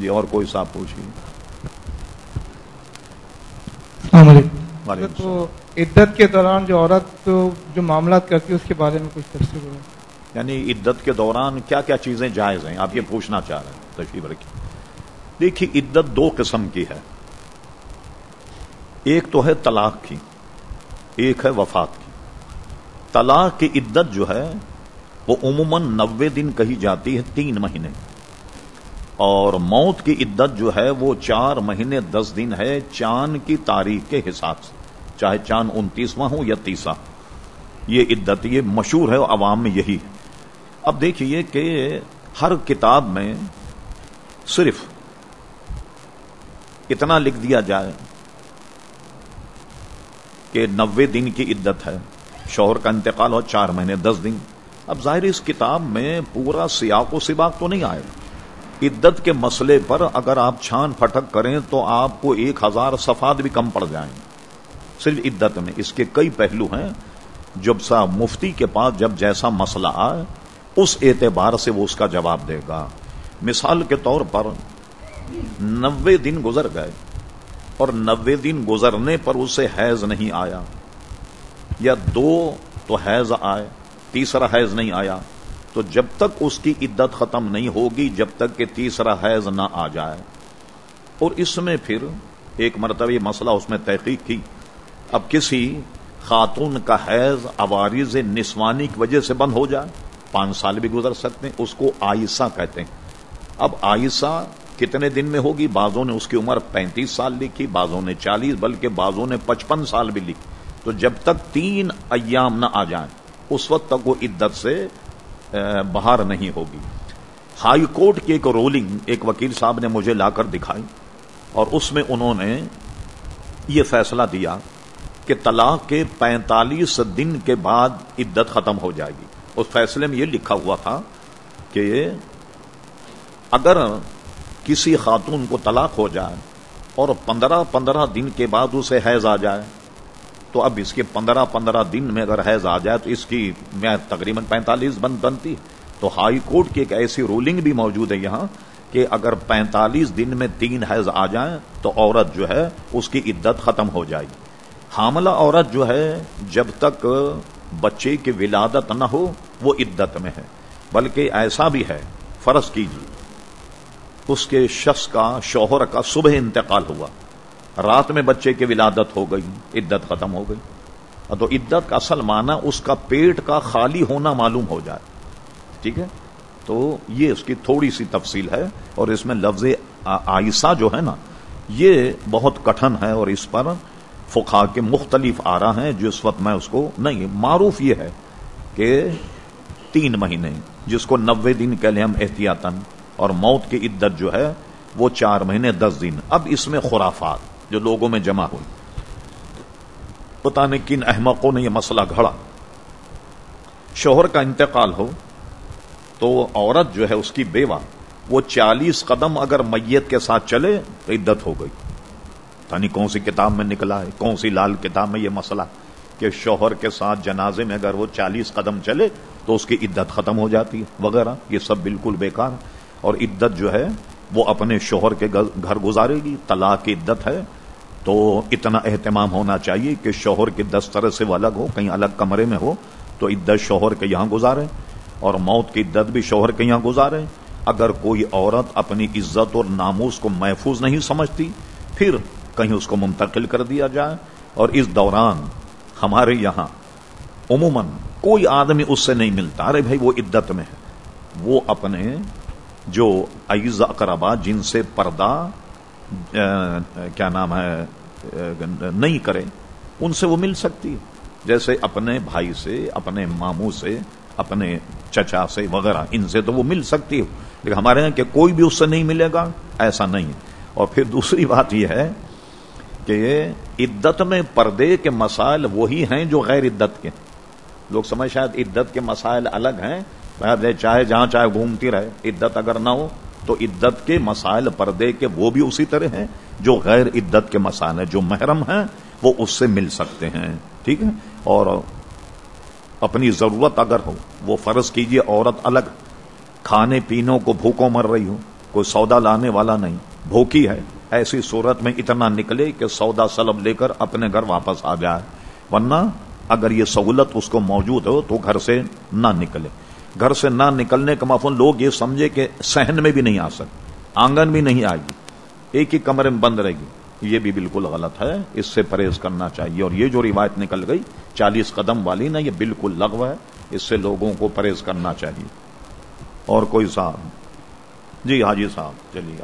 جی اور کوئی صاحب پوچھیے تو عدت کے دوران جو عورت جو معاملات کرتی ہے اس کے بارے میں کچھ تفصیل ہو یعنی عدت کے دوران کیا کیا چیزیں جائز ہیں؟ آپ یہ پوچھنا چاہ رہے ہیں تشریف رکھیے۔ دیکھیے عدت دو قسم کی ہے۔ ایک تو ہے طلاق کی ایک ہے وفات کی۔ طلاق کی عدت جو ہے وہ عموماً نوے دن کہی جاتی ہے تین مہینے۔ اور موت کی عدت جو ہے وہ چار مہینے دس دن ہے چاند کی تاریخ کے حساب سے۔ چاہے چاند انتیسواں ہو یا تیسا۔ یہ عدت یہ مشہور ہے اور عوام میں یہی ہے۔ اب دیکھیے کہ ہر کتاب میں صرف اتنا لکھ دیا جائے کہ نوے دن کی عدت ہے۔ شوہر کا انتقال ہو چار مہینے، دس دن۔ اب ظاہر اس کتاب میں پورا سیاق و سباق تو نہیں آئے۔ عدت کے مسئلے پر اگر آپ چھان پھٹک کریں تو آپ کو ایک ہزار صفات بھی کم پڑ جائیں۔ صرف عدت میں۔ اس کے کئی پہلو ہیں۔ جب سا مفتی کے پاس جب جیسا مسئلہ آئے، اس اعتبار سے وہ اس کا جواب دے گا۔ مثال کے طور پر، نوے دن گزر گئے اور نوے دن گزرنے پر اسے حیض نہیں آیا۔ یا دو تو حیض آئے، تیسرا حیض نہیں آیا۔ تو جب تک اس کی عدت ختم نہیں ہوگی، جب تک کہ تیسرا حیض نہ آ جائے۔ اور اس میں پھر ایک مرتبہ یہ مسئلہ اس میں تحقیق کی۔ اب کسی خاتون کا حیض عوارض نسوانی کی وجہ سے بند ہو جائے، پانچ سال بھی گزر سکتے ہیں، اس کو آئسہ کہتے ہیں۔ اب آئسہ کتنے دن میں ہوگی؟ بازوں نے اس کی عمر پینتیس سال لکھی بازوں نے چالیس، بلکہ بازوں نے پچپن سال بھی لکھی۔ تو جب تک تین ایام نہ آ جائیں، اس وقت تک وہ عدت سے باہر نہیں ہوگی۔ ہائی کورٹ کی ایک رولنگ ایک وکیل صاحب نے مجھے لا کر دکھائی اور اس میں انہوں نے یہ فیصلہ دیا کہ طلاق کے پینتالیس دن کے بعد عدت ختم ہو جائے گی۔ اس فیصلے میں یہ لکھا ہوا تھا کہ اگر کسی خاتون کو طلاق ہو جائے اور پندرہ پندرہ دن کے بعد اسے حیض آ جائے تو اب اس کے پندرہ پندرہ دن میں اگر حیض آ جائے تو اس کی میں تقریباً پینتالیس بند بنتی تو ہائی کورٹ کی ایک ایسی رولنگ بھی موجود ہے یہاں کہ اگر پینتالیس دن میں تین حیض آ جائیں تو عورت جو ہے اس کی عدت ختم ہو جائے گی۔ حاملہ عورت جو ہے جب تک بچے کی ولادت نہ ہو وہ عدت میں ہے۔ بلکہ ایسا بھی ہے، فرض کیجیے، اس کے شخص کا شوہر کا صبح انتقال ہوا۔ رات میں بچے کی ولادت ہو گئی، عدت ختم ہو گئی۔ تو عدت کا اصل معنی اس کا پیٹ کا خالی ہونا معلوم ہو جائے۔ ٹھیک ہے؟ تو یہ اس کی تھوڑی سی تفصیل ہے اور اس میں لفظ آئسہ جو ہے نا، یہ بہت کٹھن ہے اور اس پر فقہ کے مختلف آ رہا ہیں۔ جو اس وقت میں اس کو نہیں، معروف یہ ہے کہ تین مہینے، جس کو نوے دن کے لیے ہم احتیاطن اور موت کی عدت جو ہے، وہ چار مہینے، دس دن۔ اب اس میں خرافات۔ جو لوگوں میں جمع ہوئی۔ پتا نہیں کن احمقوں نے یہ مسئلہ گھڑا۔ شوہر کا انتقال ہو تو عورت جو ہے اس کی بیوہ، وہ چالیس قدم اگر میت کے ساتھ چلے تو عدت ہو گئی۔ تانی کون سی کتاب میں نکلا ہے، کون سی لال کتاب میں یہ مسئلہ کہ شوہر کے ساتھ جنازے میں اگر وہ چالیس قدم چلے تو اس کی عدت ختم ہو جاتی ہے، وغیرہ۔ یہ سب بالکل بیکار۔ اور عدت جو ہے وہ اپنے شوہر کے گھر گزارے گی۔ طلاق کی عدت ہے۔ تو اتنا اہتمام ہونا چاہیے کہ شوہر کے دس طرح سے وہ الگ ہو، کہیں الگ کمرے میں ہو، تو عدت شوہر کے یہاں گزارے۔ اور موت کی عدت بھی شوہر کے یہاں گزارے۔ اگر کوئی عورت اپنی عزت اور ناموس کو محفوظ نہیں سمجھتی، پھر کہیں اس کو منتقل کر دیا جائے۔ اور اس دوران ہمارے یہاں عموماً کوئی آدمی اس سے نہیں ملتا۔ ارے بھائی، وہ عدت میں ہے۔ وہ اپنے جو عیز اقربا، جن سے پردہ کیا نام ہے؟ نہیں کرے ان سے وہ مل سکتی ہے۔ جیسے اپنے بھائی سے، اپنے ماموں سے، اپنے چچا سے وغیرہ، ان سے تو وہ مل سکتی ہے۔ لیکن ہمارے یہاں کہ کوئی بھی اس سے نہیں ملے گا، ایسا نہیں اور پھر دوسری بات یہ ہے کہ عدت میں پردے کے مسائل وہی ہیں جو غیر عدت کے۔ لوگ سمجھ شاید عدت کے مسائل الگ ہیں۔ چاہے جہاں چاہے گھومتی رہے، عدت اگر نہ ہو تو عدت کے مسائل پردے کے وہ بھی اسی طرح ہیں، جو غیر عدت کے مسائل ہیں، جو محرم ہیں، وہ اس سے مل سکتے ہیں۔ ٹھیک ہے؟ اور اپنی ضرورت اگر ہو، وہ فرض کیجیے عورت الگ کھانے پینوں کو بھوکوں مر رہی ہو، کوئی سودا لانے والا نہیں۔ بھوکی ہے، ایسی صورت میں اتنا نکلے کہ سودا سلب لے کر اپنے گھر واپس آ جائے۔ ورنہ اگر یہ سہولت اس کو موجود ہو تو گھر سے نہ نکلے۔ گھر سے نہ نکلنے کا مفہوم، لوگ یہ سمجھے کہ سہن میں بھی نہیں آ سکتے آنگن بھی نہیں آئے گی، ایک ہی کمرے میں بند رہے گی۔ یہ بھی بالکل غلط ہے، اس سے پرہیز کرنا چاہیے۔ اور یہ جو روایت نکل گئی، چالیس قدم والی نا، یہ بالکل لغو ہے۔ اس سے لوگوں کو پرہیز کرنا چاہیے۔ اور کوئی صاحب؟ جی حاجی صاحب، چلیے